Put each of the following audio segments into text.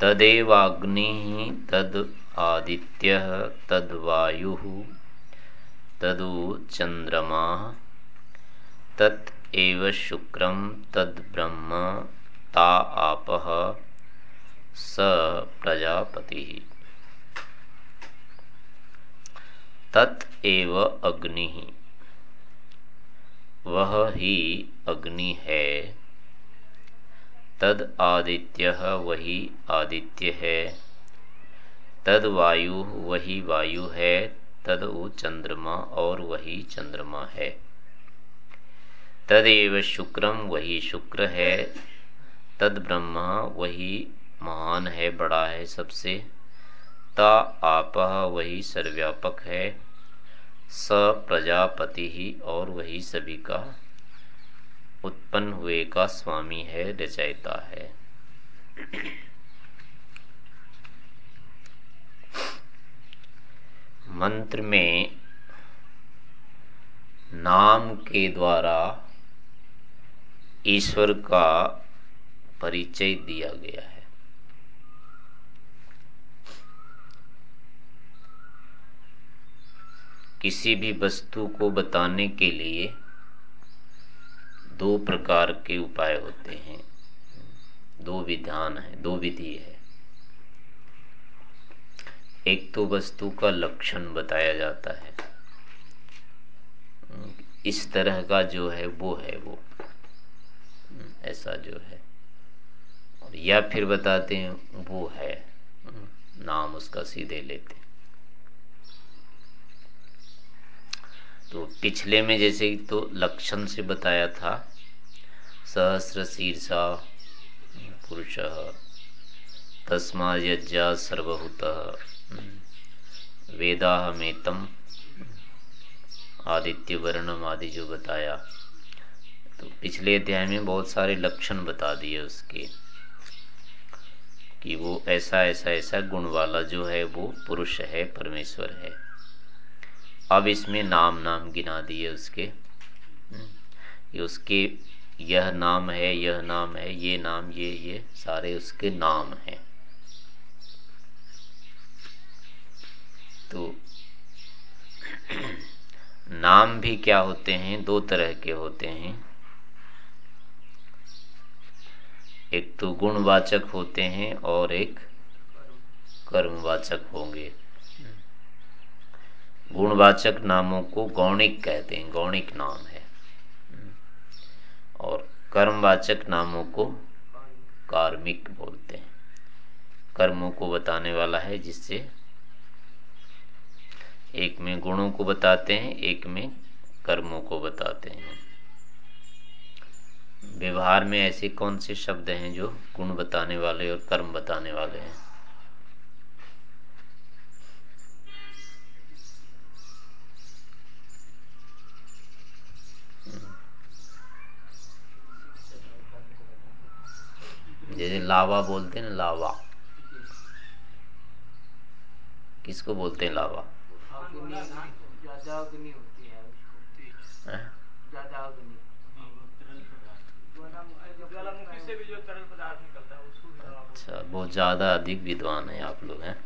तदेवाग्नि तद आदित्य तद वायु तदु चंद्रमा तत् एव शुक्रम तद ब्रह्म, ता आप, स प्रजापति। तत् एव अग्नि। वह ही अग्नि है। तद आदित्य वही आदित्य है। तद वायु वही वायु है, तद वो चंद्रमा और वही चंद्रमा है। तदेव शुक्रम वही शुक्र है, तद ब्रह्मा वही महान है, बड़ा है सबसे। ता आप वही सर्व्यापक है, स प्रजापति ही और वही सभी का उत्पन्न हुए का स्वामी है, रचयिता है। मंत्र में नाम के द्वारा ईश्वर का परिचय दिया गया है। किसी भी वस्तु को बताने के लिए दो प्रकार के उपाय होते हैं। दो विधान है, दो विधि है। एक तो वस्तु का लक्षण बताया जाता है। इस तरह का जो है, वो है वो। ऐसा जो है। और या फिर बताते हैं, वो है। नाम उसका सीधे लेते तो पिछले में जैसे तो लक्षण से बताया था सहस्र शीर्षा पुरुष। तस्मा यज्ञा सर्वभूत। वेदा मेतम आदित्य वर्णम आदि जो बताया। तो पिछले अध्याय में बहुत सारे लक्षण बता दिए उसके कि वो ऐसा ऐसा ऐसा गुण वाला जो है वो पुरुष है, परमेश्वर है। अब इसमें नाम नाम गिना दिए उसके। ये उसके यह नाम है, यह नाम है, ये नाम, ये ये, सारे उसके नाम हैं। तो नाम भी क्या होते हैं? दो तरह के होते हैं। एक तो गुणवाचक होते हैं और एक कर्मवाचक होंगे। गुणवाचक नामों को गौणिक कहते हैं, गौणिक नाम है। और कर्मवाचक नामों को कार्मिक बोलते हैं। कर्मों को बताने वाला है जिससे एक में गुणों को बताते हैं, एक में कर्मों को बताते हैं। व्यवहार में ऐसे कौन से शब्द हैं जो गुण बताने वाले और कर्म बताने वाले हैं? जैसे लावा बोलते हैं ना, लावा। किसको बोलते हैं लावा? अच्छा बहुत ज़्यादा अधिक विद्वान है आप लोग, हैं।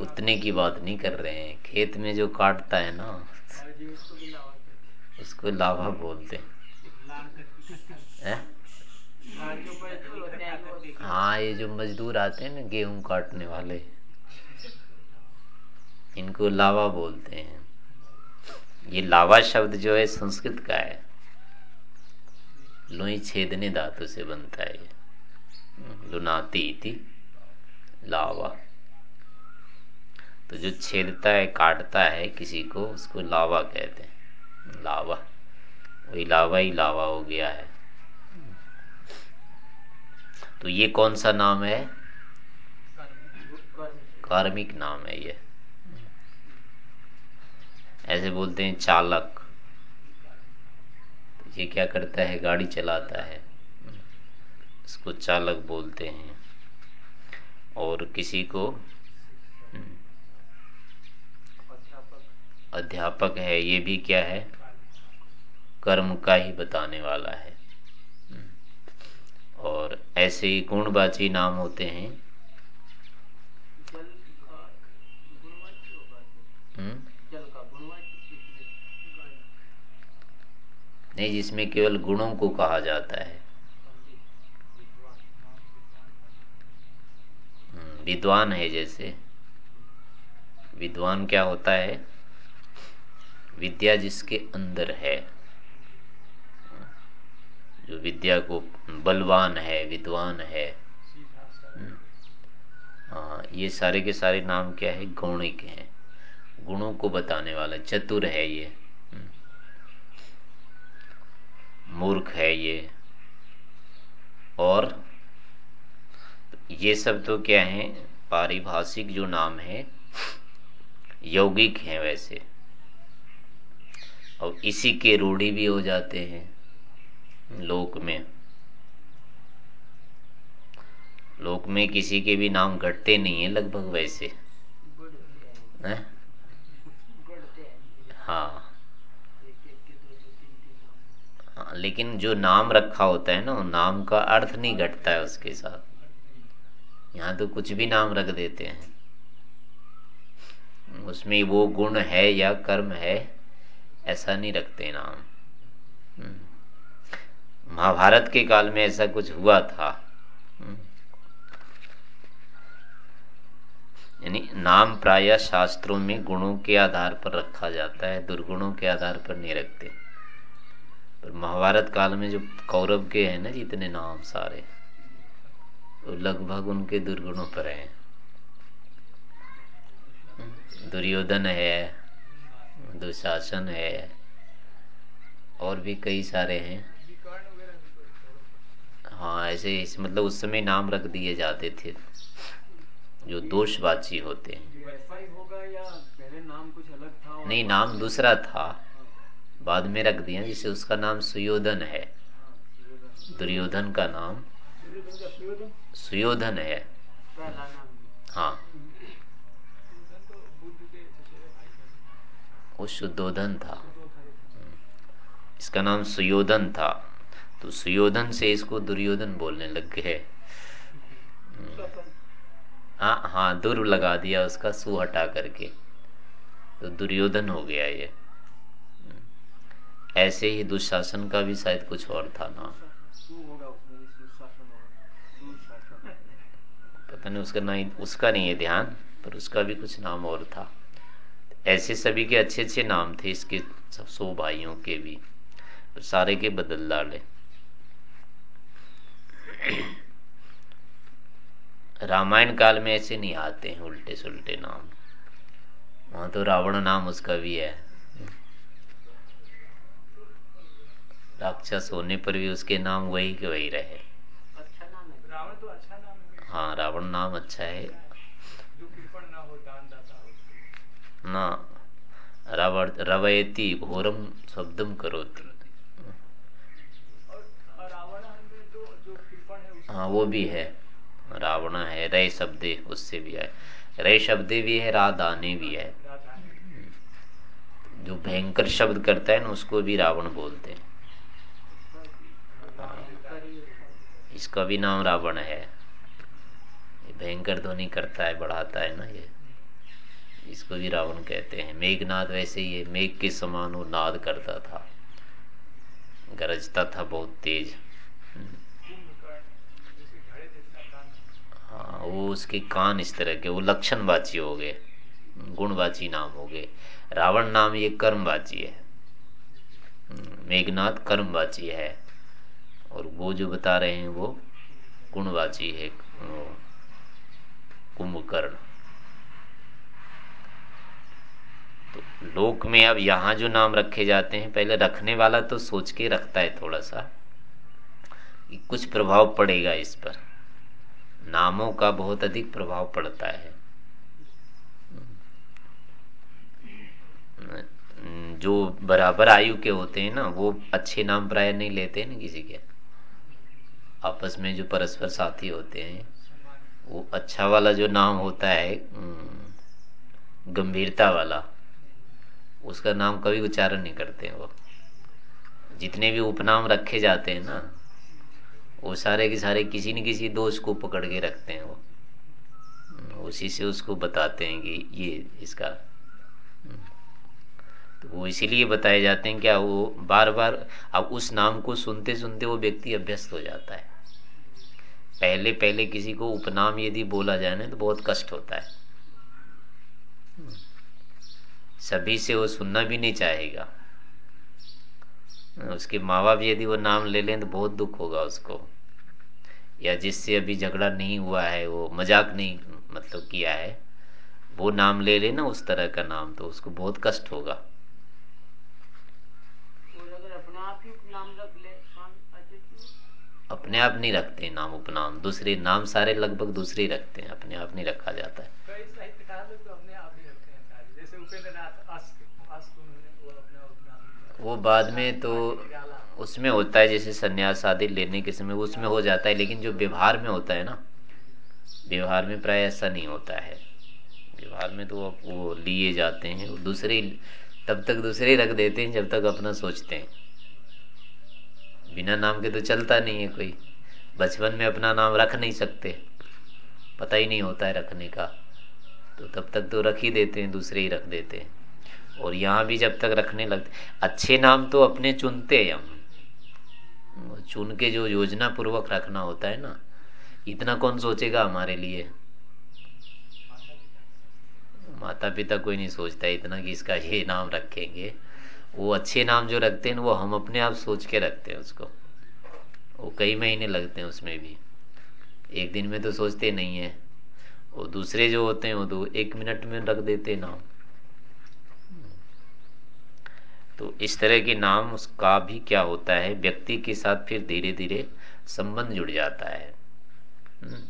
उतने की बात नहीं कर रहे हैं। खेत में जो काटता है ना, उसको लावा बोलते हैं? हाँ ये जो मजदूर आते हैं ना, गेहूँ काटने वाले, इनको लावा बोलते हैं। ये लावा शब्द जो है, संस्कृत का है। लोई छेदने धातु से बनता है लुनाती इति, लावा। तो जो छेदता है, काटता है किसी को, उसको लावा कहते हैं। लावा। वही लावा ही लावा हो गया है। तो ये कौन सा नाम है? कार्मिक नाम है ये। ऐसे बोलते हैं चालक। तो ये क्या करता है? गाड़ी चलाता है। इसको चालक बोलते हैं। और किसी को? अध्यापक है। ये भी क्या है? कर्म का ही बताने वाला है। और ऐसे गुणवाची नाम होते हैं। हम्म? नहीं जिसमें केवल गुणों को कहा जाता है। हम्म, विद्वान है जैसे। विद्वान क्या होता है? विद्या जिसके अंदर है। जो विद्या को बलवान है, विद्वान है। हाँ ये सारे के सारे नाम क्या है? गौणिक हैं। गुणों को बताने वाला, चतुर है ये। मूर्ख है ये। और ये सब तो क्या है? पारिभाषिक जो नाम है, यौगिक हैं वैसे। और इसी के रूढ़ी भी हो जाते हैं। लोक में। लोक में किसी के भी नाम घटते नहीं है लगभग वैसे। है? हाँ। हाँ लेकिन जो नाम रखा होता है ना नाम का अर्थ नहीं घटता है उसके साथ। यहाँ तो कुछ भी नाम रख देते हैं। उसमें वो गुण है या कर्म है ऐसा नहीं रखते नाम। हम्म। महाभारत के काल में ऐसा कुछ हुआ था। हम्म। यानी नाम प्राय शास्त्रों में गुणों के आधार पर रखा जाता है, दुर्गुणों के आधार पर नहीं रखते। पर महाभारत काल में जो कौरव के हैं ना जितने नाम सारे तो लगभग उनके दुर्गुणों पर हैं। दुर्योधन है, दुशासन है, और भी कई सारे हैं। हाँ ऐसे इस मतलब उस समय नाम रख दिए जाते थे, जो दोषवाची होते हैं। नहीं, नाम दूसरा था। बाद में रख दिया, जिसे उसका नाम सुयोधन है। दुर्योधन का नाम सुयोधन है। हाँ। वो शुद्धोधन था। इसका नाम सुयोधन था। तो सुयोधन से इसको दुर्योधन बोलने लग गए। हाँ हाँ दुर् लगा दिया उसका, सु हटा करके। तो दुर्योधन हो गया ये। ऐसे ही दुशासन का भी शायद कुछ और था ना। पता नहीं, उसका नहीं उसका नहीं है ध्यान, पर उसका भी कुछ नाम और था। ऐसे सभी के अच्छे अच्छे नाम थे इसके, सब सौ भाइयों के भी सारे के बदल डाले रामायण काल में ऐसे नहीं आते हैं उल्टे सुलटे नाम। वहाँ तो रावण नाम उसका भी है। राक्षस होने पर भी उसके नाम वही के वही रहे। अच्छा नाम है। रावण तो अच्छा नाम है। हाँ रावण नाम अच्छा है। ना हो दान दाता घोरम शब्दम करोति। हाँ वो भी है। रावण है रे शब्द, उससे भी है। रे शब्द भी है, राधानी भी है। जो भयंकर शब्द करता है ना, उसको भी रावण बोलते हैं। इसका भी नाम रावण है। भयंकर ध्वनि करता है, बढ़ाता है ना ये। इसको भी रावण कहते हैं। मेघनाद वैसे ही है, मेघ के समान वो नाद करता था। गरजता था बहुत तेज। हाँ वो उसके कान इस तरह के, वो लक्षण लक्षणवाची हो गए गुणवाची नाम हो गए। रावण नाम ये कर्मवाची है। मेघनाथ कर्मवाची है। और वो जो बता रहे हैं वो गुणवाची है कुंभकर्ण। तो लोक में अब यहाँ जो नाम रखे जाते हैं, पहले रखने वाला तो सोच के रखता है थोड़ा सा, कि कुछ प्रभाव पड़ेगा इस पर। नामों का बहुत अधिक प्रभाव पड़ता है। जो बराबर आयु के होते हैं ना, वो अच्छे नाम प्राय नहीं लेते ना किसी के। आपस में जो परस्पर साथी होते हैं, वो अच्छा वाला जो नाम होता है गंभीरता वाला, उसका नाम कभी उच्चारण नहीं करते हैं वो। जितने भी उपनाम रखे जाते हैं ना वो सारे के सारे किसी न किसी दोष को पकड़ के रखते हैं वो। उसी से उसको बताते हैं कि ये इसका। तो वो इसीलिए बताए जाते हैं क्या वो बार बार अब उस नाम को सुनते सुनते वो व्यक्ति अभ्यस्त हो जाता है। पहले पहले किसी को उपनाम यदि बोला जाए ना तो बहुत कष्ट होता है। सभी से वो सुनना भी नहीं चाहेगा। उसके माँ बाप यदि वो नाम ले लें तो बहुत दुख होगा उसको। या जिससे अभी झगड़ा नहीं हुआ है वो मज़ाक नहीं मतलब किया है वो नाम ले ले ना उस तरह का नाम तो उसको बहुत कष्ट होगा। अपने आप नहीं रखते नाम उपनाम दूसरे नाम सारे लगभग दूसरे ही रखते हैं अपने आप नहीं रखा जाता है। वो बाद में तो उसमें होता है जैसे संन्यास आदि लेने के समय उसमें हो जाता है, लेकिन जो व्यवहार में होता है ना, व्यवहार में प्राय ऐसा नहीं होता है। व्यवहार में तो वो लिए जाते हैं दूसरे तब तक दूसरे रख देते हैं जब तक अपना सोचते हैं। बिना नाम के तो चलता नहीं है कोई। बचपन में अपना नाम रख नहीं सकते। पता ही नहीं होता है रखने का। तो तब तक तो रख ही देते हैं, दूसरे ही रख देते हैं। और यहाँ भी जब तक रखने लगते, अच्छे नाम तो अपने चुनते हैं हम। चुन के जो योजना पूर्वक रखना होता है ना, इतना कौन सोचेगा हमारे लिए? माता पिता कोई नहीं सोचता इतना कि इसका ये नाम रखेंगे। वो अच्छे नाम जो रखते हैं वो हम अपने आप सोच के रखते हैं उसको। वो कई महीने लगते हैं उसमें भी। एक दिन में तो सोचते नहीं है। वो दूसरे जो होते हैं, वो तो एक मिनट में रख देते नाम। तो इस तरह के नाम उसका भी क्या होता है? व्यक्ति के साथ फिर धीरे धीरे संबंध जुड़ जाता है। हम्म।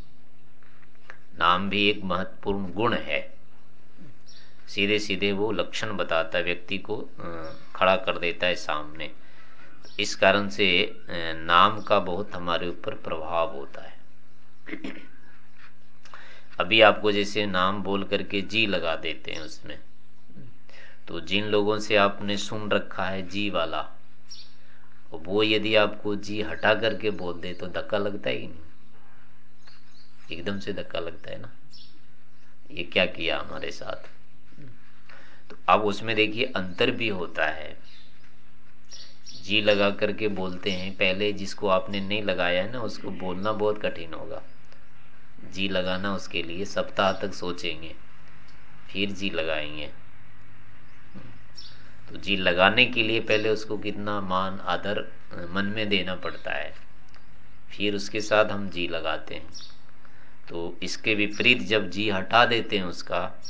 नाम भी एक महत्वपूर्ण गुण है। सीधे सीधे वो लक्षण बताता है, व्यक्ति को खड़ा कर देता है सामने। इस कारण से नाम का बहुत हमारे ऊपर प्रभाव होता है। अभी आपको जैसे नाम बोल करके जी लगा देते हैं उसमें। तो जिन लोगों से आपने सुन रखा है जी वाला वो यदि आपको जी हटा करके बोल दे तो धक्का लगता ही नहीं। एकदम से धक्का लगता है ना। ये क्या किया हमारे साथ? तो अब उसमें देखिए, अंतर भी होता है। जी लगा करके बोलते हैं, पहले जिसको आपने नहीं लगाया है ना, उसको बोलना बहुत कठिन होगा। जी लगाना उसके लिए सप्ताह तक सोचेंगे, फिर जी लगाएँगे। तो जी लगाने के लिए पहले उसको कितना मान, आदर, मन में देना पड़ता है। फिर उसके साथ हम जी लगाते हैं। तो इसके विपरीत जब जी हटा देते हैं उसका,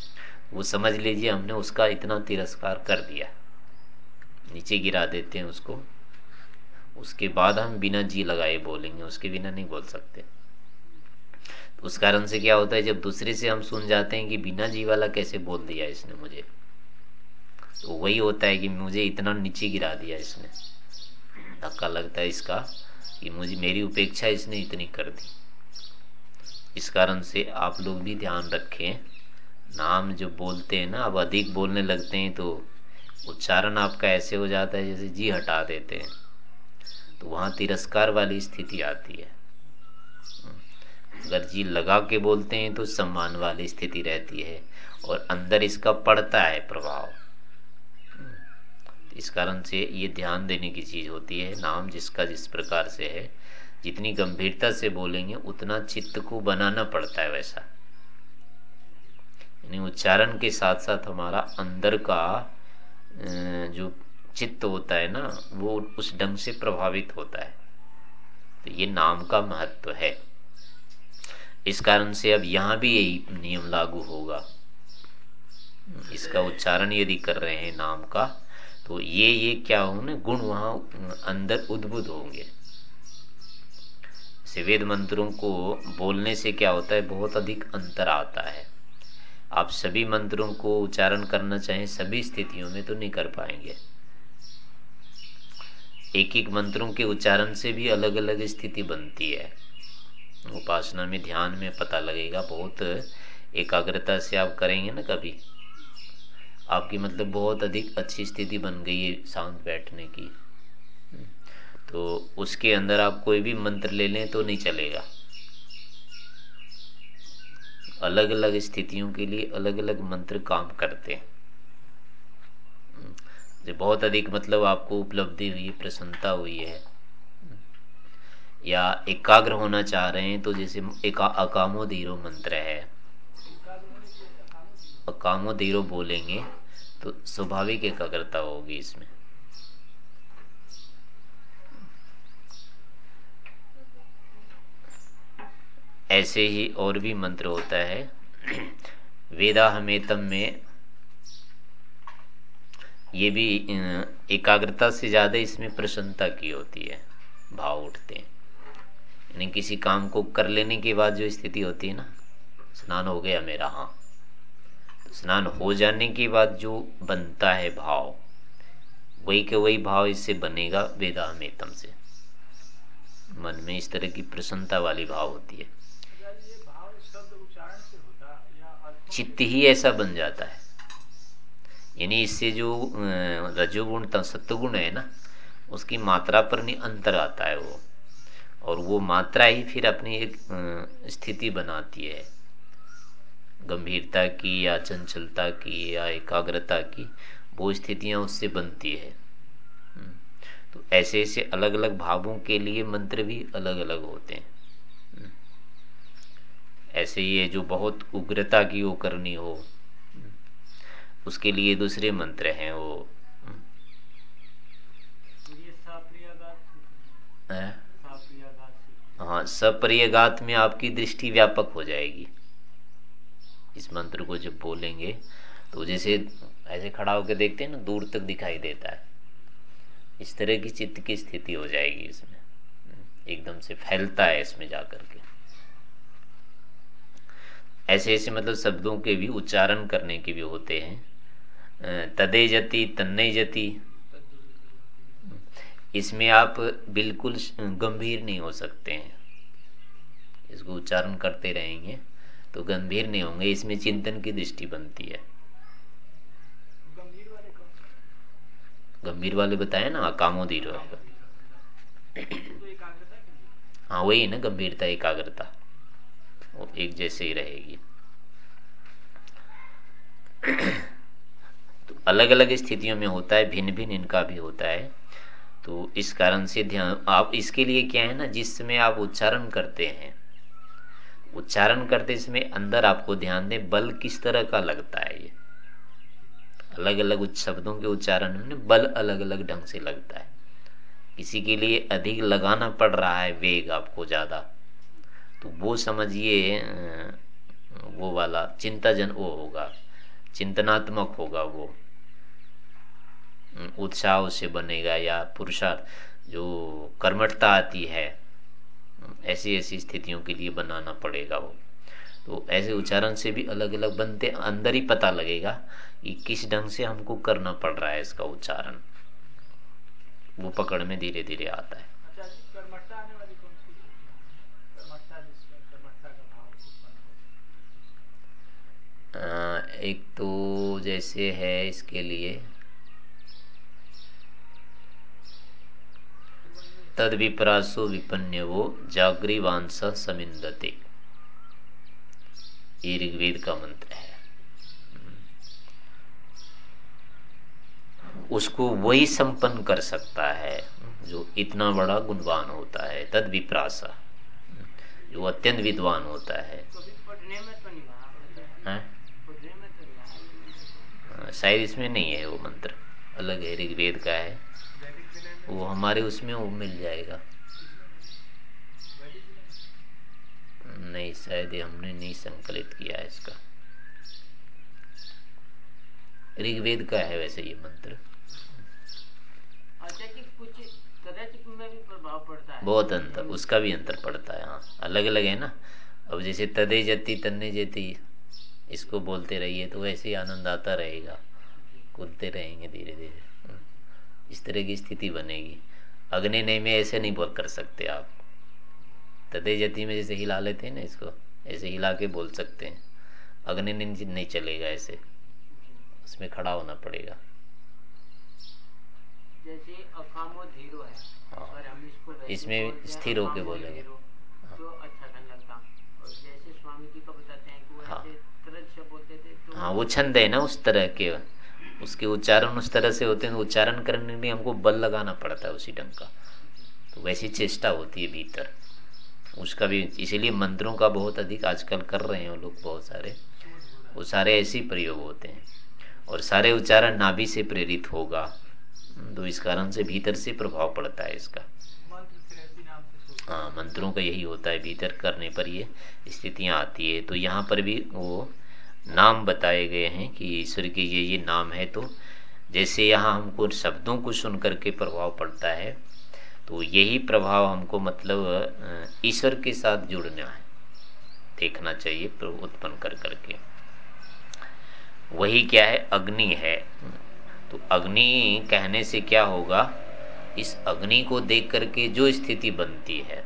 वो समझ लीजिए हमने उसका इतना तिरस्कार कर दिया। नीचे गिरा देते हैं उसको। उसके बाद हम बिना जी लगाए बोलेंगे, उसके बिना नहीं बोल सकते। उस कारण से क्या होता है, जब दूसरे से हम सुन जाते हैं कि बिना जी वाला कैसे बोल दिया इसने मुझे? तो वही होता है कि मुझे इतना नीचे गिरा दिया इसने। धक्का लगता है इसका कि मुझे, मेरी उपेक्षा इसने इतनी कर दी। इस कारण से आप लोग भी ध्यान रखें। नाम जो बोलते हैं ना, अब अधिक बोलने लगते हैं तो उच्चारण आपका ऐसे हो जाता है जैसे जी हटा देते हैं। तो वहाँ तिरस्कार वाली स्थिति आती है। अगर जी लगा के बोलते हैं तो सम्मान वाली स्थिति रहती है और अंदर इसका पड़ता है प्रभाव। इस कारण से ये ध्यान देने की चीज़ होती है, नाम जिसका जिस प्रकार से है, जितनी गंभीरता से बोलेंगे, उतना चित्त को बनाना पड़ता है वैसा। यानी उच्चारण के साथ साथ हमारा अंदर का जो चित्त होता है ना, वो उस ढंग से प्रभावित होता है। तो ये नाम का महत्व है। इस कारण से अब यहाँ भी यही नियम लागू होगा। इसका उच्चारण यदि कर रहे हैं नाम का तो ये ये क्या होंगे गुण वहाँ अंदर उद्भुत होंगे। वेद मंत्रों को बोलने से क्या होता है, बहुत अधिक अंतर आता है। आप सभी मंत्रों को उच्चारण करना चाहें, सभी स्थितियों में तो नहीं कर पाएँगे। एक एक मंत्रों के उच्चारण से भी अलग अलग स्थिति बनती है। उपासना में, ध्यान में पता लगेगा, बहुत एकाग्रता से आप करेंगे ना कभी। आपकी मतलब बहुत अधिक अच्छी स्थिति बन गई है शांत बैठने की। तो उसके अंदर आप कोई भी मंत्र ले लें तो नहीं चलेगा। अलग अलग स्थितियों के लिए अलग अलग मंत्र काम करते हैं। जो बहुत अधिक मतलब आपको उपलब्धि हुई, प्रसन्नता हुई है। या एकाग्र होना चाह रहे हैं तो जैसे एक अकामो धीरो मंत्र है। अकामो धीरो बोलेंगे तो स्वाभाविक एकाग्रता होगी इसमें। ऐसे ही और भी मंत्र होता है वेदा हमेतम में ये भी एकाग्रता से ज़्यादा इसमें प्रसन्नता की होती है, भाव उठते हैं। यानी किसी काम को कर लेने के बाद जो स्थिति होती है ना, स्नान हो गया मेरा हाँ। स्नान हो जाने के बाद जो बनता है भाव, वही के वही भाव इससे बनेगा वेदामेतम से। मन में इस तरह की प्रसन्नता वाली भाव होती है। चित्त ही ऐसा बन जाता है। यानी इससे जो रजोगुण सत्वगुण है ना, उसकी मात्रा पर नहीं अंतर आता है वो। और वो मात्रा ही फिर अपनी एक स्थिति बनाती है। गंभीरता की या चंचलता की या एकाग्रता की वो स्थितियाँ उससे बनती है। हम्म, तो ऐसे ऐसे अलग अलग भावों के लिए मंत्र भी अलग अलग होते हैं। हम्म, ऐसे ये जो बहुत उग्रता की वो करनी हो हम्म, उसके लिए दूसरे मंत्र हैं वो। है? हाँ सप्रियगात में आपकी दृष्टि व्यापक हो जाएगी। इस मंत्र को जब बोलेंगे तो जैसे ऐसे खड़ा होकर देखते हैं ना, दूर तक दिखाई देता है। इस तरह की चित्त की स्थिति हो जाएगी इसमें। एकदम से फैलता है इसमें जाकर के। ऐसे ऐसे मतलब शब्दों के भी उच्चारण करने के भी होते हैं। तदे जति तन्नई जति। इसमें आप बिल्कुल गंभीर नहीं हो सकते हैं। इसको उच्चारण करते रहेंगे। तो गंभीर नहीं होंगे, इसमें चिंतन की दृष्टि बनती है। गंभीर वाले बताए ना, कामोदीर हाँ वही ना, गंभीरता, एकाग्रता। वो एक जैसे ही रहेगी। तो अलग अलग स्थितियों में होता है भिन्न भिन्न इनका भी होता है। तो इस कारण से ध्यान, आप इसके लिए क्या है ना, जिसमें आप उच्चारण करते हैं उच्चारण करते इसमें अंदर आपको ध्यान दें, बल किस तरह का लगता है ये? अलग अलग शब्दों के उच्चारण में बल अलग अलग ढंग से लगता है। किसी के लिए अधिक लगाना पड़ रहा है वेग आपको ज़्यादा। तो वो समझिए वो वाला, चिंताजन वो होगा, चिंतनात्मक होगा वो। उत्साह से बनेगा या पुरुषार्थ, जो कर्मठता आती है ऐसी ऐसी स्थितियों के लिए बनाना पड़ेगा वो। तो ऐसे उच्चारण से भी अलग अलग बनते अंदर ही पता लगेगा कि किस ढंग से हमको करना पड़ रहा है इसका उच्चारण। वो पकड़ में धीरे धीरे आता है। अच्छा, एक तो जैसे है इसके लिए तद विपरासो विपन्यवो जागृवांस समिंदते ये ऋग्वेद का मंत्र है। उसको वही संपन्न कर सकता है जो इतना बड़ा गुणवान होता है तद विप्रासा जो अत्यंत विद्वान होता है। हाँ? हाँ, शायद इसमें नहीं है वो मंत्र। अलग है ऋग्वेद का है। वो हमारे उसमें वो मिल जाएगा। नहीं शायद हमने नहीं संकलित किया है इसका। ऋग्वेद का है वैसे ये मंत्र। में भी पड़ता है। बहुत अंतर उसका भी अंतर पड़ता है हाँ। अलग अलग है ना। अब जैसे तदे जती तन्ने जती इसको बोलते रहिए तो वैसे ही आनंद आता रहेगा। कूदते रहेंगे धीरे धीरे इस तरह की स्थिति बनेगी। अग्नि नहीं में ऐसे नहीं बोल कर सकते आप। तदे जति में जैसे हिला लेते हैं ना इसको ऐसे हिला के बोल सकते हैं। अग्नि नहीं, चलेगा ऐसे। उसमें खड़ा होना पड़ेगा। जैसे हाँ इसमें स्थिर होके बोलेंगे। तो अच्छा और जैसे स्वामी जी का बताते हैं कि वो हाँ। से बोलते थे तो हाँ वो छंद है ना उस तरह के। उसके उच्चारण उस तरह से होते हैं उच्चारण करने के लिए हमको बल लगाना पड़ता है उसी ढंग का। तो वैसी चेष्टा होती है भीतर। उसका भी इसीलिए मंत्रों का बहुत अधिक आजकल कर रहे हैं लोग बहुत सारे। वो सारे ऐसे प्रयोग होते हैं। और सारे उच्चारण नाभि से प्रेरित होगा। तो इस कारण से भीतर से प्रभाव पड़ता है इसका। हाँ मंत्रों का यही होता है, भीतर करने पर ये स्थितियाँ आती है। तो यहाँ पर भी वो नाम बताए गए हैं कि ईश्वर के ये ये नाम है तो जैसे यहाँ हमको शब्दों को सुन करके प्रभाव पड़ता है तो यही प्रभाव हमको मतलब ईश्वर के साथ जुड़ना है, देखना चाहिए उत्पन्न कर करके। वही क्या है? अग्नि है। तो अग्नि कहने से क्या होगा? इस अग्नि को देख करके जो स्थिति बनती है,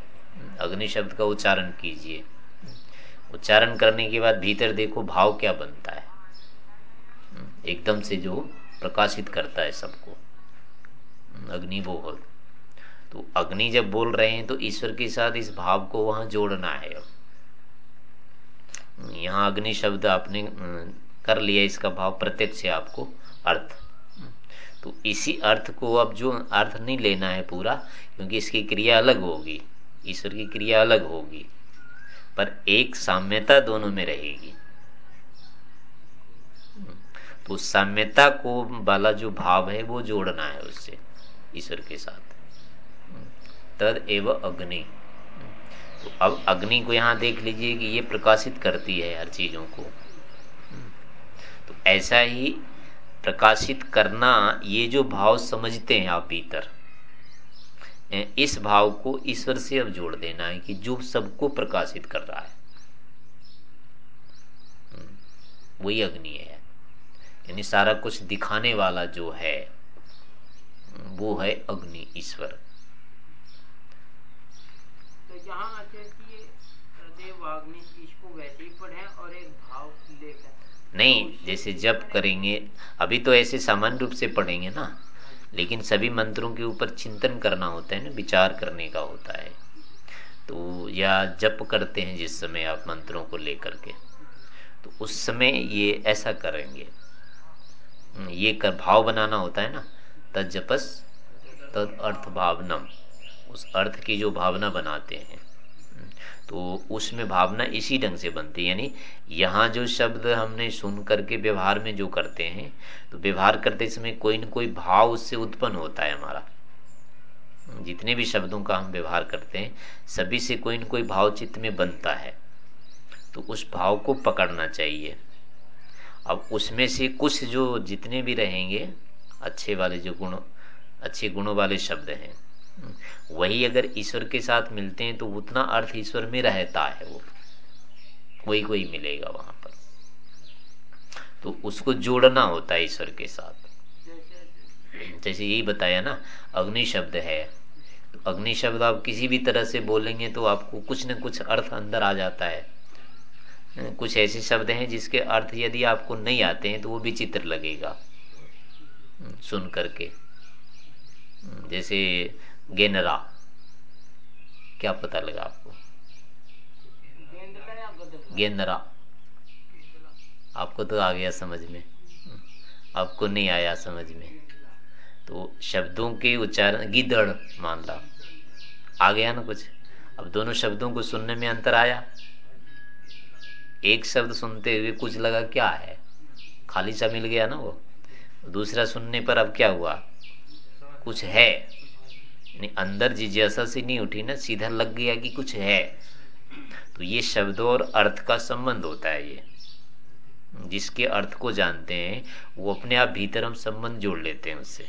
अग्नि शब्द का उच्चारण कीजिए। उच्चारण करने के बाद भीतर देखो भाव क्या बनता है। एकदम से जो प्रकाशित करता है सबको। अग्नि वो बोल तो अग्नि जब बोल रहे हैं तो ईश्वर के साथ इस भाव को वहाँ जोड़ना है। यहाँ अग्नि शब्द आपने कर लिया इसका भाव प्रत्यक्ष है आपको, अर्थ। तो इसी अर्थ को अब जो अर्थ नहीं लेना है पूरा, क्योंकि इसकी क्रिया अलग होगी। ईश्वर की क्रिया अलग होगी। पर एक साम्यता दोनों में रहेगी। तो साम्यता को वाला जो भाव है, वो जोड़ना है उससे, ईश्वर के साथ। तद एवं अग्नि। तो अब अग्नि को यहाँ देख लीजिए कि ये प्रकाशित करती है हर चीज़ों को। तो ऐसा ही प्रकाशित करना ये जो भाव समझते हैं आप भीतर इस भाव को ईश्वर से अब जोड़ देना है कि जो सबको प्रकाशित कर रहा है। हम्म, वही अग्नि है। यानी सारा कुछ दिखाने वाला जो है वो है अग्नि ईश्वर। तो जहाँ इसको वैसे ही पढ़े और एक भाव लेकर। नहीं जैसे जब करेंगे अभी तो ऐसे सामान्य रूप से पढ़ेंगे ना। लेकिन सभी मंत्रों के ऊपर चिंतन करना होता है ना, विचार करने का होता है। तो या जप करते हैं जिस समय आप मंत्रों को लेकर के तो उस समय ये ऐसा करेंगे। ये कर, भाव बनाना होता है ना जपस तद अर्थ भावनम। उस अर्थ की जो भावना बनाते हैं तो उसमें भावना इसी ढंग से बनती है, यानी यहाँ जो शब्द हमने सुन करके व्यवहार में जो करते हैं तो व्यवहार करते समय कोई न कोई भाव उससे उत्पन्न होता है हमारा। जितने भी शब्दों का हम व्यवहार करते हैं, सभी से कोई न कोई भाव चित्त में बनता है। तो उस भाव को पकड़ना चाहिए। अब उसमें से कुछ जो जितने भी रहेंगे, अच्छे वाले जो गुण, अच्छे गुणों वाले शब्द हैं वही अगर ईश्वर के साथ मिलते हैं तो उतना अर्थ ईश्वर में रहता है वो। वही कोई मिलेगा वहाँ पर। तो उसको जोड़ना होता है ईश्वर के साथ। जैसे यही बताया ना, अग्नि शब्द है। तो अग्नि शब्द आप किसी भी तरह से बोलेंगे तो आपको कुछ न कुछ अर्थ अंदर आ जाता है। कुछ ऐसे शब्द हैं जिसके अर्थ यदि आपको नहीं आते हैं तो वो विचित्र लगेगा। सुन करके। जैसे गेनरा क्या पता लगा आपको? गेंदरा। आपको तो आ गया समझ में। आपको नहीं आया समझ में। तो शब्दों के उच्चारण, गिदड़ मान ला। आ गया ना कुछ? अब दोनों शब्दों को सुनने में अंतर आया। एक शब्द सुनते हुए कुछ लगा, क्या है? खाली सा मिल गया ना वो। दूसरा सुनने पर अब क्या हुआ? कुछ है। अंदर जिज्ञासा से नहीं उठी ना, सीधा लग गया कि कुछ है। तो ये शब्दों और अर्थ का संबंध होता है ये। जिसके अर्थ को जानते हैं, वो अपने आप भीतर हम संबंध जोड़ लेते हैं उससे।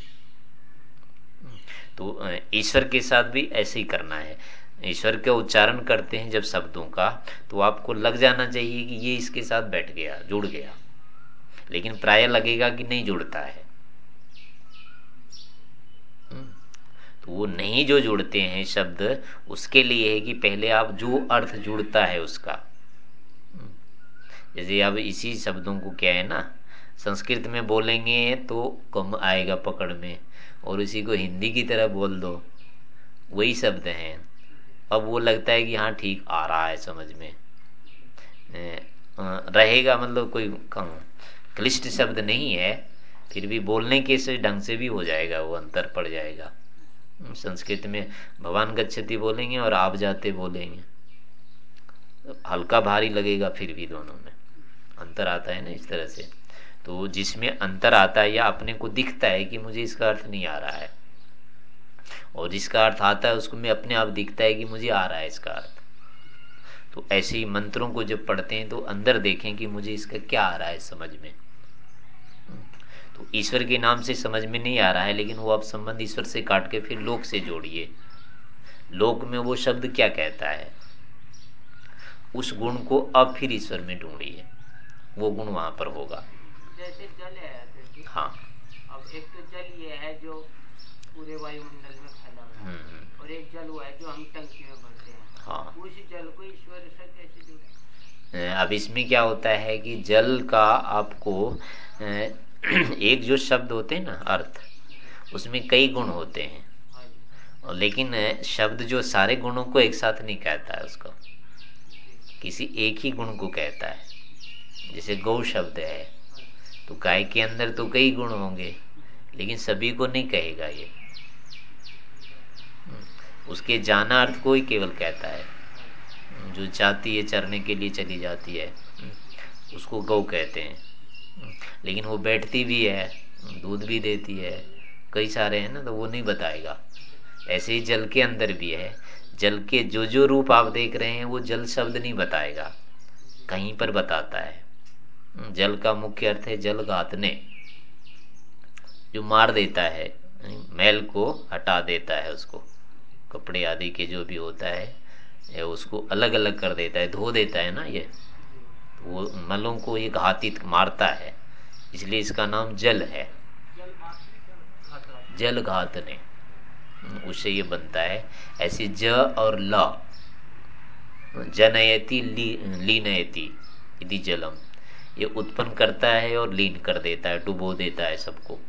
तो ईश्वर के साथ भी ऐसे ही करना है। ईश्वर का उच्चारण करते हैं जब शब्दों का तो आपको लग जाना चाहिए कि ये इसके साथ बैठ गया, जुड़ गया। लेकिन प्राय लगेगा कि नहीं जुड़ता है। वो नहीं जो जुड़ते हैं शब्द, उसके लिए है कि पहले आप जो अर्थ जुड़ता है उसका। जैसे अब इसी शब्दों को क्या है ना, संस्कृत में बोलेंगे तो कम आएगा पकड़ में, और उसी को हिंदी की तरह बोल दो, वही शब्द हैं। अब वो लगता है कि हाँ ठीक आ रहा है समझ में। रहेगा मतलब कोई कम। क्लिष्ट शब्द नहीं है, फिर भी बोलने के से ढंग से भी हो जाएगा, वो अंतर पड़ जाएगा। संस्कृत में, भगवान गच्छति बोलेंगे और आप जाते बोलेंगे। हल्का भारी लगेगा फिर भी दोनों में। अंतर आता है ना इस तरह से। तो जिसमें अंतर आता है या अपने को दिखता है कि मुझे इसका अर्थ नहीं आ रहा है, और जिसका अर्थ आता है उसको में अपने आप दिखता है कि मुझे आ रहा है इसका अर्थ। तो ऐसे ही मंत्रों को जब पढ़ते हैं तो अंदर देखें कि मुझे इसका क्या आ रहा है समझ में। तो ईश्वर के नाम से समझ में नहीं आ रहा है लेकिन वो आप संबंध ईश्वर से काट के फिर लोक से जोड़िए। लोक में वो शब्द क्या कहता है? उस गुण को अब फिर ईश्वर में ढूंढिए। वो गुण वहाँ पर होगा। जैसे जल है हाँ। अब एक तो जल ये है जो पूरे वायुमंडल में फैला हुआ है। हम्म, हम्म। और एक जल हुआ है जो हम टंकी में भरते हैं। हाँ। उस जल को ईश्वर से कैसे जुड़े? अब इसमें क्या होता है कि जल का आपको एक जो शब्द होते हैं ना, अर्थ, उसमें कई गुण होते हैं। हाँ लेकिन शब्द जो सारे गुणों को एक साथ नहीं कहता है उसको। किसी एक ही गुण को कहता है। जैसे गौ शब्द है तो गाय के अंदर तो कई गुण होंगे, लेकिन सभी को नहीं कहेगा ये। उसके जाना अर्थ को ही केवल कहता है। जो जाती है चरने के लिए चली जाती है उसको गौ कहते हैं। लेकिन वो बैठती भी है, दूध भी देती है, कई सारे हैं ना तो वो नहीं बताएगा। ऐसे ही जल के अंदर भी है। जल के जो जो रूप आप देख रहे हैं, वो जल शब्द नहीं बताएगा। कहीं पर बताता है। जल का मुख्य अर्थ है जल घातने जो मार देता है मैल को हटा देता है उसको। कपड़े आदि के जो भी होता है उसको अलग अलग कर देता है, धो देता है ना ये। वो मलों को ये घातित मारता है, इसलिए इसका नाम जल है। जल घातने उससे ये बनता है, ऐसे ज और ल। जनयति लीनयति यदि जलम। ये उत्पन्न करता है और लीन कर देता है, डुबो देता है सबको।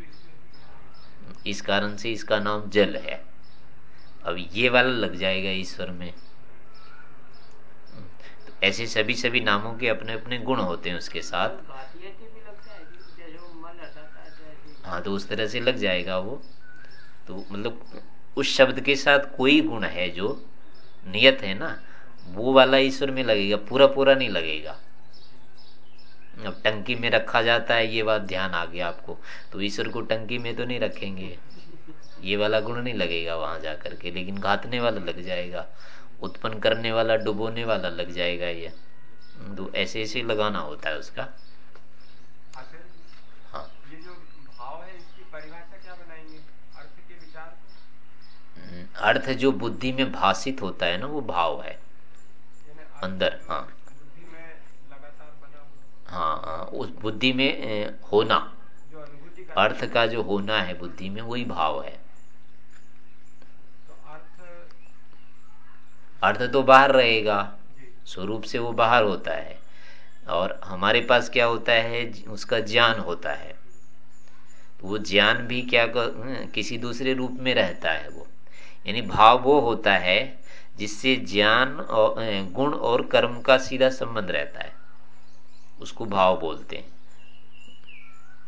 इस कारण से इसका नाम जल है। अब ये वाला लग जाएगा ईश्वर में। ऐसे सभी सभी नामों के अपने अपने गुण होते हैं उसके साथ। हाँ तो उस तरह से लग जाएगा वो। तो मतलब उस शब्द के साथ कोई गुण है जो नियत है ना, वो वाला ईश्वर में लगेगा, पूरा पूरा नहीं लगेगा। अब टंकी में रखा जाता है, ये बात ध्यान आ गया आपको। तो ईश्वर को टंकी में तो नहीं रखेंगे। ये वाला गुण नहीं लगेगा वहाँ जाकर के, लेकिन घातने वाला लग जाएगा। उत्पन्न करने वाला डुबोने वाला लग जाएगा ये। तो ऐसे ऐसे लगाना होता है उसका। हाँ। ये जो भाव है इसकी परिभाषा क्या बनाएँगे? अर्थ के विचार हम्म, अर्थ जो बुद्धि में भाषित होता है ना वो भाव है। अंदर हाँ। हाँ हाँ उस बुद्धि में होना। अर्थ का जो होना है बुद्धि में वही भाव है। अर्थ तो बाहर रहेगा। स्वरूप से वो बाहर होता है। और हमारे पास क्या होता है? उसका ज्ञान होता है। तो वो ज्ञान भी क्या कर, हम्म, किसी दूसरे रूप में रहता है वो। यानी भाव वो होता है जिससे ज्ञान और गुण और कर्म का सीधा संबंध रहता है। उसको भाव बोलते हैं।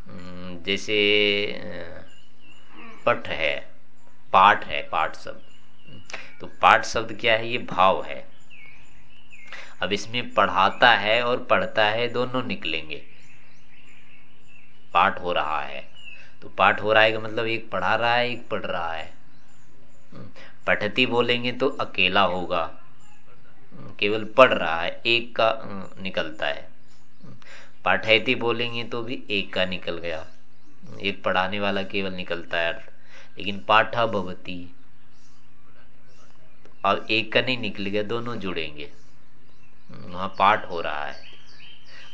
हम्म, जैसे पठ है पाठ है पाठ शब्द तो पाठ शब्द क्या है? ये भाव है। अब इसमें पढ़ाता है और पढ़ता है, दोनों निकलेंगे। पाठ हो रहा है। तो पाठ हो रहा है का मतलब एक पढ़ा रहा है, एक पढ़ रहा है। पठती बोलेंगे तो अकेला होगा। केवल पढ़ रहा है, एक का निकलता है। पाठयती बोलेंगे तो भी एक का निकल गया। एक पढ़ाने वाला केवल निकलता है। लेकिन पाठा भवती अब एक का नहीं निकलेगा दोनों जुड़ेंगे। वहाँ पाठ हो रहा है।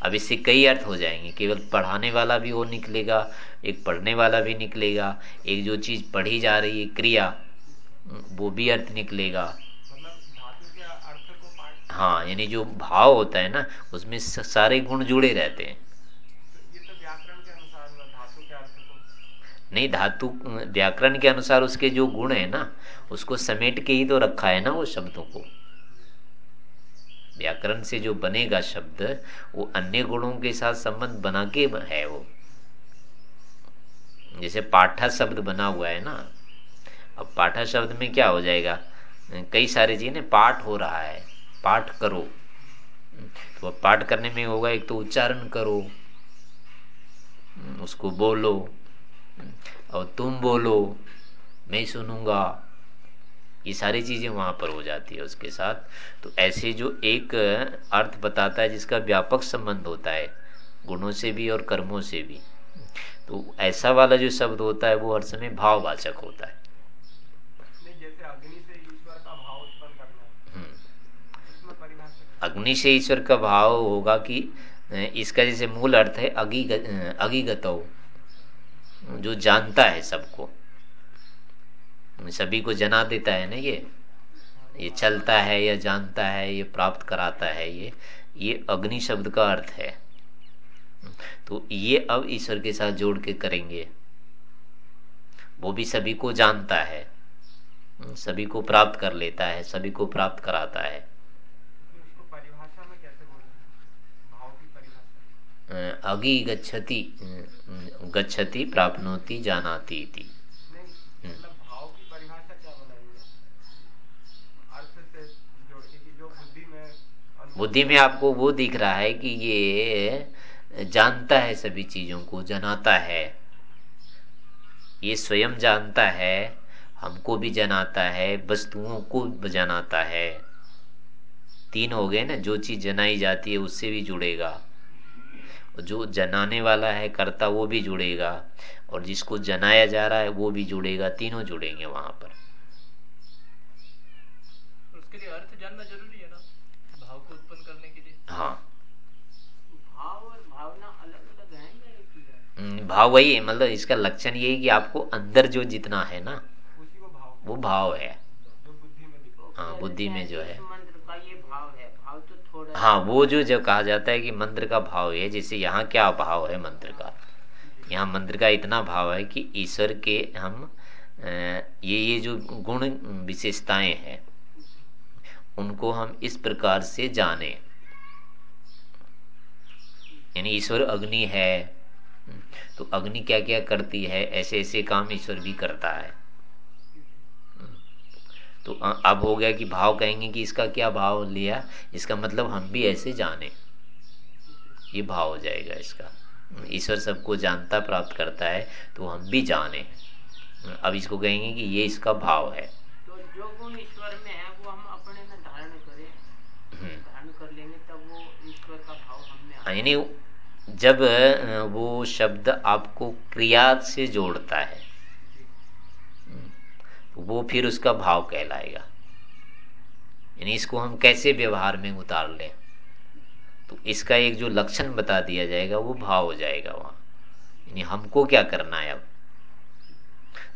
अब इससे कई अर्थ हो जाएँगे। केवल पढ़ाने वाला भी वो निकलेगा, एक पढ़ने वाला भी निकलेगा, एक जो चीज़ पढ़ी जा रही है, क्रिया, वो भी अर्थ निकलेगा। हाँ यानी जो भाव होता है ना, उसमें सारे गुण जुड़े रहते हैं तो नहीं, धातु, व्याकरण के अनुसार उसके जो गुण है ना, उसको समेट के ही तो रखा है ना वो शब्दों को। व्याकरण से जो बनेगा शब्द, वो अन्य गुणों के साथ संबंध बना के है वो। जैसे पाठा शब्द बना हुआ है ना, अब पाठा शब्द में क्या हो जाएगा? कई सारी चीज़ें पाठ हो रहा है, पाठ करो। तो पाठ करने में होगा, एक तो उच्चारण करो, उसको बोलो और तुम बोलो मैं सुनूँगा। ये सारी चीज़ें वहाँ पर हो जाती है उसके साथ। तो ऐसे जो एक अर्थ बताता है जिसका व्यापक संबंध होता है गुणों से भी और कर्मों से भी। तो ऐसा वाला जो शब्द होता है वो हर समय भाववाचक होता है। जैसे अग्नि से ईश्वर का भाव उत्पन्न करना हम्म। अग्नि से ईश्वर का भाव होगा कि इसका जैसे मूल अर्थ है अगी अगिगत। जो जानता है सबको। सभी को जना देता है ना ये? ये चलता है, या जानता है, ये प्राप्त कराता है ये। ये अग्नि शब्द का अर्थ है। तो ये अब ईश्वर के साथ जोड़ के करेंगे। वो भी सभी को जानता है। सभी को प्राप्त कर लेता है, सभी को प्राप्त कराता है। अगी गच्छति गच्छति प्राप्नोति जानाति इति। मतलब भाव की परिभाषा क्या अर्थ से जोड़ के जो बुद्धि में बुद्धि में आपको वो दिख रहा है कि ये जानता है सभी चीज़ों को जनाता है। ये स्वयं जानता है हमको भी जनाता है वस्तुओं को जनाता है। तीन हो गए ना जो चीज़ जनाई जाती है उससे भी जुड़ेगा। जो जनाने वाला है कर्ता वो भी जुड़ेगा। और जिसको जनाया जा रहा है वो भी जुड़ेगा। तीनों जुड़ेंगे वहाँ पर। उसके लिए अर्थ जानना ज़रूरी है ना? भाव को उत्पन्न करने के लिए। हाँ। भाव और भावना अलग अलग है हम्म, भाव वही है। मतलब इसका लक्षण यही है कि आपको अंदर जो जितना है ना वो भाव है। हाँ बुद्धि में जो है। हाँ। वो जो जब कहा जाता है कि मंत्र का भाव है, जैसे यहाँ क्या भाव है मंत्र का? यहाँ मंत्र का इतना भाव है कि ईश्वर के हम ये ये जो गुण विशेषताएँ हैं, उनको हम इस प्रकार से जाने। यानी ईश्वर अग्नि है तो अग्नि क्या क्या करती है? ऐसे ऐसे काम ईश्वर भी करता है। तो अब हो गया कि भाव कहेंगे कि इसका क्या भाव लिया? इसका मतलब हम भी ऐसे जाने। ये भाव हो जाएगा इसका। ईश्वर सबको जानता प्राप्त करता है तो हम भी जाने। अब इसको कहेंगे कि ये इसका भाव है। तो जो गुण ईश्वर में है वो हम अपने में धारण करें। हम्म। धारण कर लेंगे तब वो ईश्वर का भाव हम हाँ, यानी जब वो शब्द आपको क्रिया से जोड़ता है वो फिर उसका भाव कहलाएगा। यानी इसको हम कैसे व्यवहार में उतार लें? तो इसका एक जो लक्षण बता दिया जाएगा, वो भाव हो जाएगा वहाँ। यानी हमको क्या करना है अब?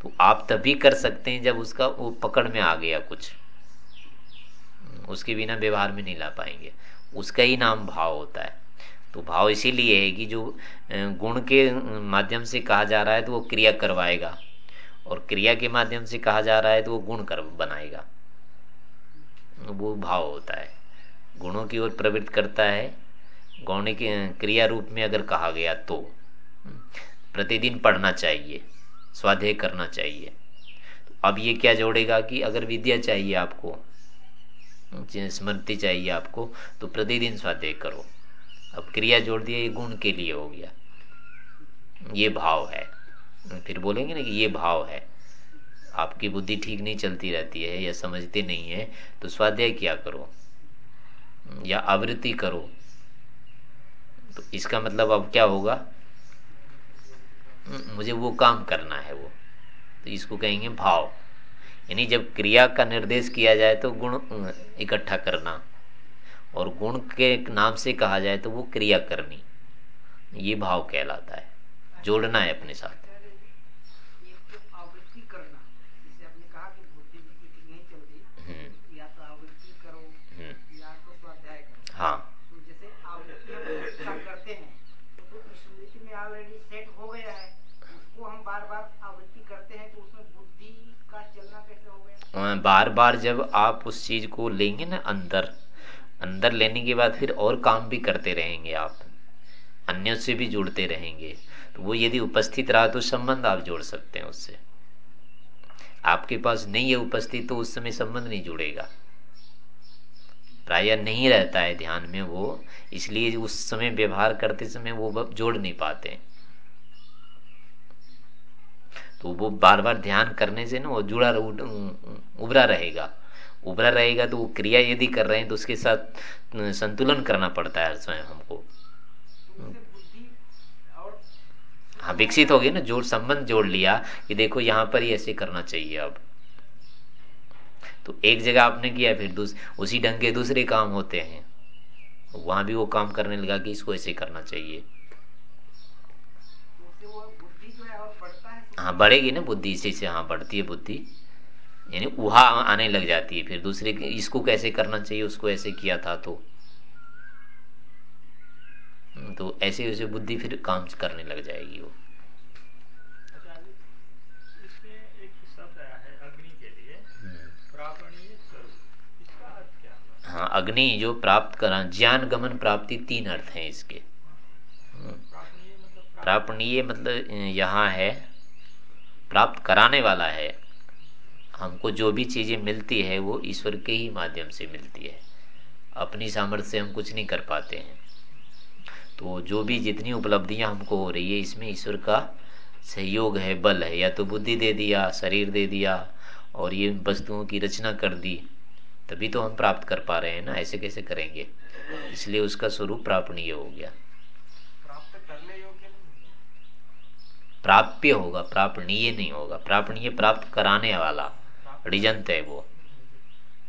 तो आप तभी कर सकते हैं जब उसका वो पकड़ में आ गया कुछ। उसके बिना व्यवहार में नहीं ला पाएँगे। उसका ही नाम भाव होता है। तो भाव इसीलिए है कि जो गुण के माध्यम से कहा जा रहा है तो वो क्रिया करवाएगा। और क्रिया के माध्यम से कहा जा रहा है तो वो गुण कर बनाएगा। वो भाव होता है। गुणों की ओर प्रवृत्त करता है। गौण के क्रिया रूप में अगर कहा गया तो प्रतिदिन पढ़ना चाहिए, स्वाध्याय करना चाहिए। तो अब ये क्या जोड़ेगा कि अगर विद्या चाहिए आपको स्मृति चाहिए आपको तो प्रतिदिन स्वाध्याय करो। अब क्रिया जोड़ दिया, ये गुण के लिए हो गया। ये भाव है। फिर बोलेंगे ना कि ये भाव है। आपकी बुद्धि ठीक नहीं चलती रहती है या समझते नहीं है तो स्वाध्याय क्या करो? या आवृत्ति करो। तो इसका मतलब अब क्या होगा? मुझे वो काम करना है वो। तो इसको कहेंगे भाव। यानी जब क्रिया का निर्देश किया जाए तो गुण इकट्ठा करना। और गुण के नाम से कहा जाए तो वो क्रिया करनी। ये भाव कहलाता है। जोड़ना है अपने साथ। हाँ। तो जैसे करते हैं तो स्मृति में ऑलरेडी सेट हो गया है उसको हम बार बार बार बार जब आप उस चीज़ को लेंगे ना अंदर अंदर लेने के बाद फिर और काम भी करते रहेंगे आप अन्य से भी जुड़ते रहेंगे। तो वो यदि उपस्थित रहा तो संबंध आप जोड़ सकते हैं उससे। आपके पास नहीं है उपस्थित तो उस समय संबंध नहीं जुड़ेगा। प्राय नहीं रहता है ध्यान में वो, इसलिए उस समय व्यवहार करते समय वो जोड़ नहीं पाते तो वो बार बार ध्यान करने से ना वो जुड़ा उभरा रहेगा। उभरा रहेगा तो वो क्रिया यदि कर रहे हैं तो उसके साथ संतुलन करना पड़ता है स्वयं हमको। हाँ विकसित हो गया ना, जोड़, संबंध जोड़ लिया कि देखो यहाँ पर ही ऐसे करना चाहिए अब। तो एक जगह आपने किया, फिर उसी ढंग के दूसरे काम होते हैं। वहाँ भी वो काम करने लगा कि इसको ऐसे करना चाहिए। हाँ बढ़ेगी ना बुद्धि, इसी से हाँ बढ़ती है बुद्धि। यानी उहा आने लग जाती है, फिर दूसरे इसको कैसे करना चाहिए, उसको ऐसे किया था तो। तो ऐसे वैसे बुद्धि फिर काम करने लग जाएगी वो। हाँ अग्नि जो प्राप्त करा, ज्ञान गमन प्राप्ति तीन अर्थ हैं इसके। हम्म। प्रापणीय मतलब यहाँ है, प्राप्त कराने वाला है। हमको जो भी चीज़ें मिलती है, वो ईश्वर के ही माध्यम से मिलती है। अपनी सामर्थ्य से हम कुछ नहीं कर पाते हैं। तो जो भी जितनी उपलब्धियाँ हमको हो रही है, इसमें ईश्वर का सहयोग है, बल है। या तो बुद्धि दे दिया, शरीर दे दिया, और ये वस्तुओं की रचना कर दी। तभी तो हम प्राप्त कर पा रहे हैं ना ऐसे कैसे करेंगे? इसलिए उसका स्वरूप प्रापणीय हो गया। प्राप्त करने योग्य प्राप्य होगा प्रापणीय नहीं होगा। प्रापणीय प्राप्त कराने वाला रिजंत है वो।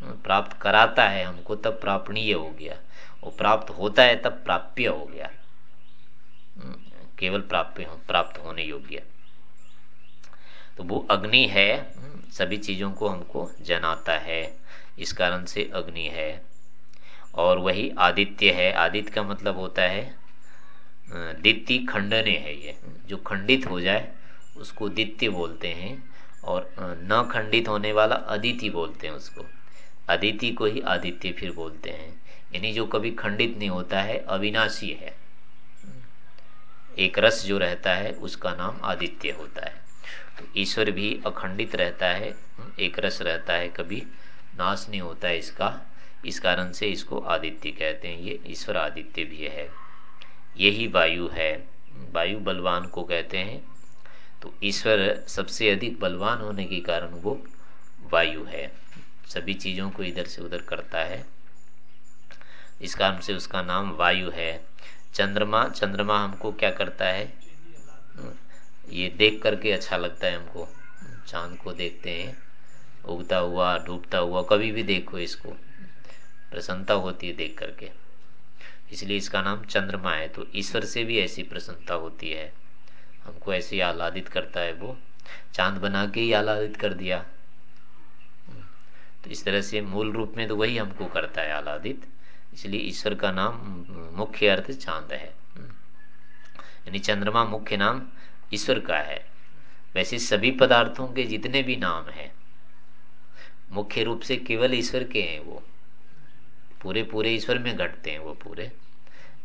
प्राप्त कराता है हमको तब प्रापणीय हो गया। वो प्राप्त होता है तब प्राप्य हो गया। केवल प्राप्य हो प्राप्त होने योग्य। तो वो अग्नि है सभी चीज़ों को हमको जनाता है। इस कारण से अग्नि है। और वही आदित्य है। आदित्य का मतलब होता है दित्य खंडने है ये। जो खंडित हो जाए, उसको दित्य बोलते हैं। और न खंडित होने वाला अदिति बोलते हैं उसको। अदिति को ही आदित्य फिर बोलते हैं। यानी जो कभी खंडित नहीं होता है, अविनाशी है। एक रस जो रहता है, उसका नाम आदित्य होता है। तो ईश्वर भी अखंडित रहता है, एक रस रहता है कभी। नाश नहीं होता है इसका। इस कारण से इसको आदित्य कहते हैं। ये ईश्वर आदित्य भी है। यही वायु है। वायु बलवान को कहते हैं। तो ईश्वर सबसे अधिक बलवान होने के कारण वो वायु है। सभी चीज़ों को इधर से उधर करता है। इस कारण से उसका नाम वायु है। चंद्रमा चंद्रमा हमको क्या करता है? ये देख करके अच्छा लगता है हमको। चाँद को देखते हैं। उगता हुआ, डूबता हुआ, कभी भी देखो इसको। प्रसन्नता होती है देख करके। इसलिए इसका नाम चंद्रमा है तो ईश्वर से भी ऐसी प्रसन्नता होती है। हमको ऐसे आह्लादित करता है वो। चाँद बना के ही आह्लादित कर दिया। तो इस तरह से मूल रूप में तो वही हमको करता है आह्लादित। इसलिए ईश्वर का नाम मुख्य अर्थ चाँद है। यानी चंद्रमा मुख्य नाम ईश्वर का है। वैसे सभी पदार्थों के जितने भी नाम हैं मुख्य रूप से केवल ईश्वर के हैं वो। पूरे पूरे ईश्वर में घटते हैं वो पूरे।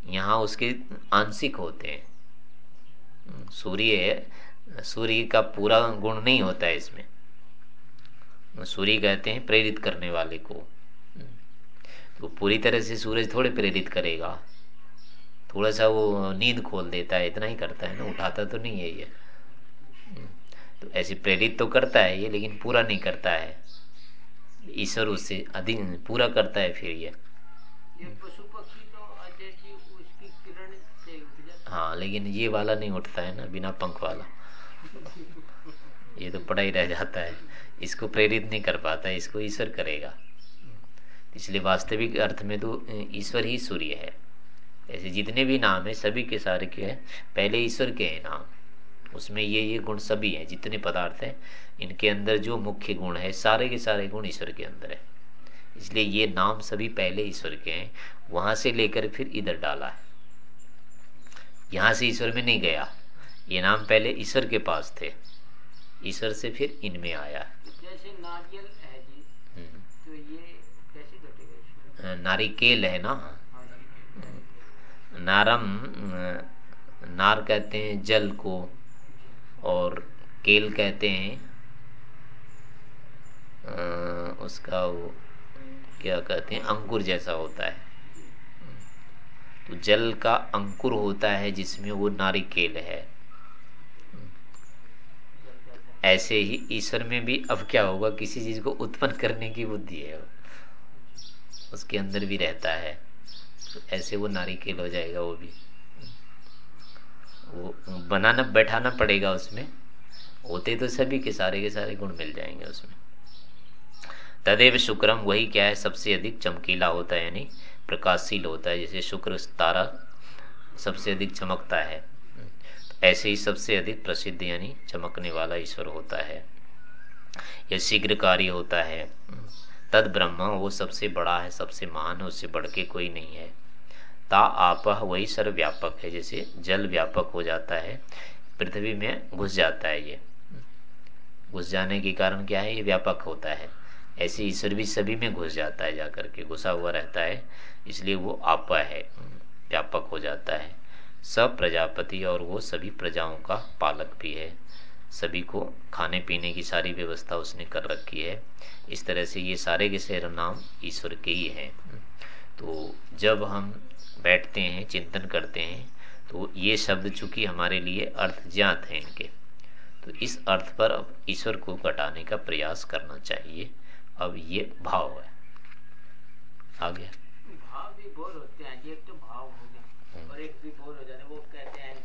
यहाँ उसके आंशिक होते हैं। सूर्य सूर्य का पूरा गुण नहीं होता है इसमें। सूर्य कहते हैं प्रेरित करने वाले को। तो पूरी तरह से सूरज थोड़े प्रेरित करेगा। थोड़ा सा वो नींद खोल देता है, इतना ही करता है ना, उठाता तो नहीं है ये। तो ऐसे प्रेरित तो करता है ये, लेकिन पूरा नहीं करता है। ईश्वर उससे अधिक पूरा करता है फिर ये। पशु पक्षी तो उसकी किरण से हाँ। लेकिन ये वाला नहीं उठता है ना बिना पंख वाला। ये तो पड़ा ही रह जाता है। इसको प्रेरित नहीं कर पाता इसको ईश्वर करेगा। इसलिए वास्तविक अर्थ में तो ईश्वर ही सूर्य है। ऐसे जितने भी नाम है सभी के सारे के हैं पहले ईश्वर के हैं नाम। उसमें ये ये गुण सभी हैं जितने पदार्थ हैं इनके अंदर जो मुख्य गुण है सारे के सारे गुण ईश्वर के अंदर है। इसलिए ये नाम सभी पहले ईश्वर के हैं वहाँ से लेकर फिर इधर डाला है। यहाँ से ईश्वर में नहीं गया ये नाम पहले ईश्वर के पास थे। ईश्वर से फिर इनमें आया। जैसे नारियल है जी हम्म। तो ये कैसे घटेगा नारिकेल है ना? हाँ नारम नार कहते हैं जल को और केल कहते हैं उसका वो क्या कहते हैं, अंकुर जैसा होता है। तो जल का अंकुर होता है जिसमें वो नारिकेल है। ऐसे ही ईश्वर में भी अब क्या होगा, किसी चीज़ को उत्पन्न करने की बुद्धि है उसके अंदर भी रहता है। तो ऐसे वो नारिकेल हो जाएगा वो भी। वो बनाना, बैठाना पड़ेगा उसमें। होते तो सभी के सारे के सारे गुण मिल जाएँगे उसमें। तदेव शुक्रम वही क्या है, सबसे अधिक चमकीला होता है, यानी प्रकाशशील होता है, जैसे शुक्र तारा सबसे अधिक चमकता है। ऐसे ही सबसे अधिक प्रसिद्ध, यानी चमकने वाला ईश्वर होता है। यह शीघ्रकारी होता है। तद ब्रह्म, वो सबसे बड़ा है, सबसे महान है उससे बढ़ के कोई नहीं है। ता आप, वही सर्वव्यापक है, जैसे जल व्यापक हो जाता है। पृथ्वी में घुस जाता है ये। घुस जाने के कारण क्या है, ये व्यापक होता है। ऐसे ईश्वर भी सभी में घुस जाता है, जाकर के घुसा हुआ रहता है, इसलिए वो आपा है, व्यापक हो जाता है। सब प्रजापति और वो सभी प्रजाओं का पालक भी है। सभी को खाने पीने की सारी व्यवस्था उसने कर रखी है। इस तरह से ये सारे के सारे नाम ईश्वर के ही हैं। तो जब हम बैठते हैं, चिंतन करते हैं तो ये शब्द चूँकि हमारे लिए अर्थ ज्ञात हैं इनके तो इस अर्थ पर अब ईश्वर को घटाने का प्रयास करना चाहिए। अब ये भाव है। आगे। भाव भी बोल होते हैं एक तो भाव हो गया। और एक भी बोल हो जाने, वो कहते हैं